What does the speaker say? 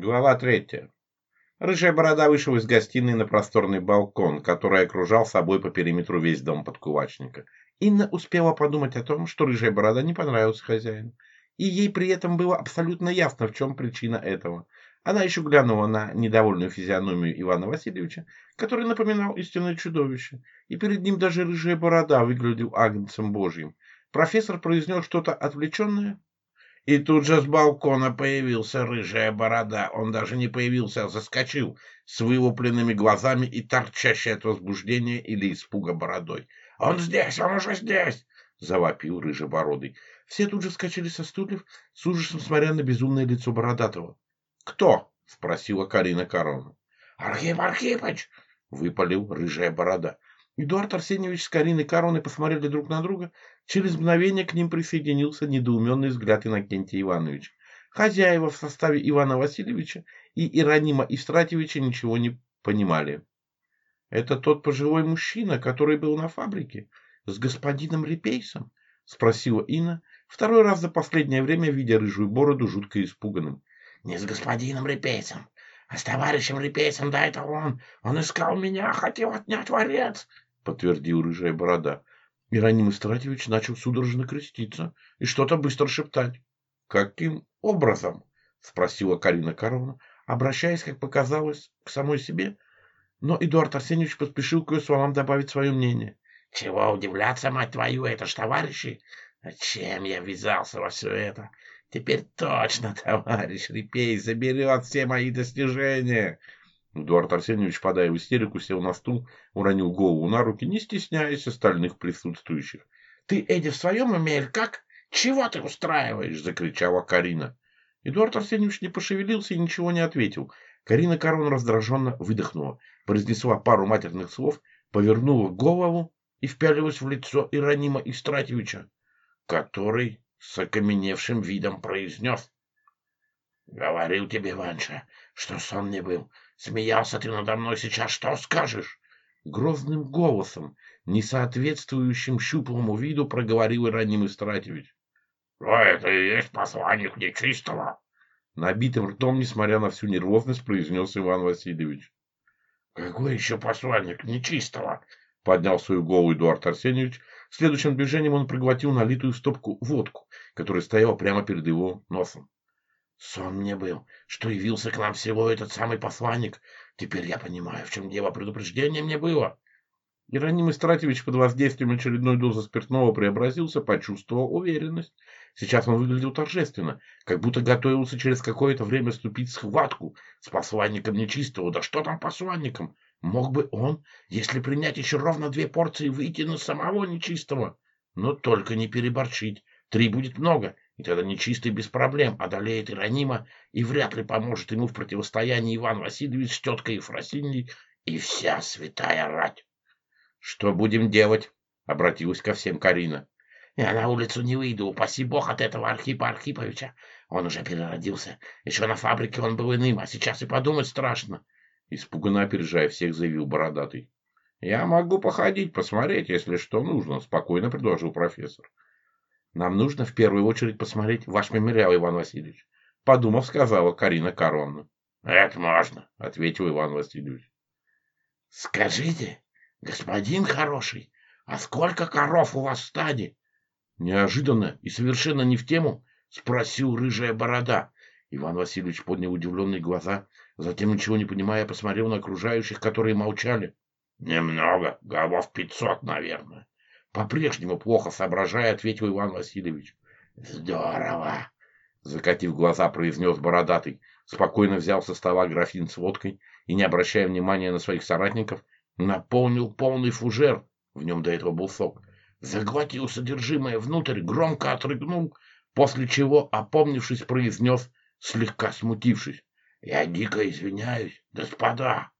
Глава третья. Рыжая борода вышел из гостиной на просторный балкон, который окружал собой по периметру весь дом подкувачника. Инна успела подумать о том, что рыжая борода не понравилась хозяину. И ей при этом было абсолютно ясно, в чем причина этого. Она еще глянула на недовольную физиономию Ивана Васильевича, который напоминал истинное чудовище, и перед ним даже рыжая борода выглядел агнцем божьим. Профессор произнес что-то отвлеченное, и тут же с балкона появился рыжая борода. Он даже не появился, а заскочил с вылупленными глазами и торчащей от возбуждения или испуга бородой. «Он здесь! Он уже здесь!» — завопил рыжебородый. Все тут же вскочили со стульев, с ужасом смотря на безумное лицо бородатого. «Кто?» — спросила Карина Корона. «Архип Архипыч!» — выпалил рыжая борода. Эдуард Арсеньевич с Кариной Карловной посмотрели друг на друга. Через мгновение к ним присоединился недоуменный взгляд Иннокентия Ивановича. Хозяева в составе Ивана Васильевича и Иронима Истратьевича ничего не понимали. «Это тот пожилой мужчина, который был на фабрике, с господином Репейсом?» — спросила Инна, второй раз за последнее время видя рыжую бороду жутко испуганным. «Не с господином Репейсом, а с товарищем Репейсом, да это он! Он искал меня, хотел отнять творец!» подтвердил рыжая борода. Ираним Истратьевич начал судорожно креститься и что-то быстро шептать. «Каким образом?» — спросила Карина Карловна, обращаясь, как показалось, к самой себе. Но Эдуард Арсеньевич поспешил к ее словам добавить свое мнение. «Чего удивляться, мать твою, это ж товарищи? Зачем я ввязался во все это? Теперь точно товарищ Репей заберет все мои достижения!» Эдуард Арсеньевич, падая в истерику, сел на стул, уронил голову на руки, не стесняясь остальных присутствующих. «Ты, Эдди, в своем уме как? Чего ты устраиваешь?» – закричала Карина. Эдуард Арсеньевич не пошевелился и ничего не ответил. Карина Корон раздраженно выдохнула, произнесла пару матерных слов, повернула голову и впялилась в лицо Иронима Истратьевича, который с окаменевшим видом произнес. «Говорил тебе, Ванша, что сон не был смеялся ты надо мной сейчас, что скажешь?» Грозным голосом, не соответствующим щуплому виду, проговорил Ироним Истратьевич. «Ну, это и есть посланник нечистого!» Набитым ртом, несмотря на всю нервозность, произнес Иван Васильевич. «Какой еще посланник нечистого?» Поднял свою голову Эдуард Арсеньевич. Следующим движением он проглотил налитую стопку водку, которая стояла прямо перед его носом. Сон мне был, что явился к нам всего этот самый посланник. Теперь я понимаю, в чем дело. Предупреждение мне было. Ироним Истратьевич под воздействием очередной дозы спиртного преобразился, почувствовал уверенность. Сейчас он выглядел торжественно, как будто готовился через какое-то время вступить в схватку с посланником нечистого. Да что там посланником? Мог бы он, если принять еще ровно две порции, выйти на самого нечистого. Но только не переборчить. Три будет много. И тогда нечистый без проблем а одолеет Иронима и вряд ли поможет ему в противостоянии Иван Васильевич с теткой Ефросиньей и вся святая рать. — Что будем делать? — обратилась ко всем Карина. — Я на улицу не выйду, упаси бог от этого Архипа Архиповича. Он уже переродился. Еще на фабрике он был иным, а сейчас и подумать страшно. Испуганно опережая всех, заявил Бородатый. — Я могу походить, посмотреть, если что нужно, — спокойно предложил профессор. Нам нужно в первую очередь посмотреть ваш мемориал, Иван Васильевич. Подумав, сказала Карина Карловна. Это можно, ответил Иван Васильевич. Скажите, господин хороший, а сколько коров у вас в стаде? Неожиданно и совершенно не в тему спросил рыжая борода. Иван Васильевич поднял удивленные глаза, затем, ничего не понимая, посмотрел на окружающих, которые молчали. «Немного, голов пятьсот, наверное», по-прежнему плохо соображая, ответил Иван Васильевич. Здорово! Закатив глаза, произнес бородатый, спокойно взял со стола графин с водкой и, не обращая внимания на своих соратников, наполнил полный фужер, в нем до этого был сок, заглотил содержимое внутрь, громко отрыгнул, после чего, опомнившись, произнес, слегка смутившись, «Я дико извиняюсь, господа!»